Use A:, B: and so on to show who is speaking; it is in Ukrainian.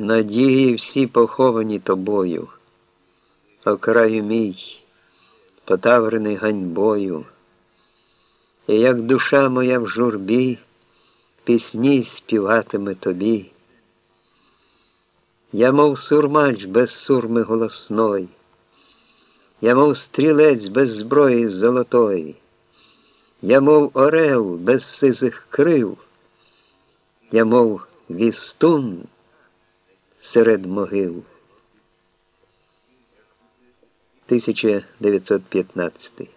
A: Надії всі поховані тобою, о краю мій, потаврений ганьбою, і як душа моя в журбі, пісні співатиме тобі. Я, мов сурмач без сурми голосної, я, мов стрілець без зброї золотої, я, мов орел без сизих крил, я, мов вістун серед могил. 1915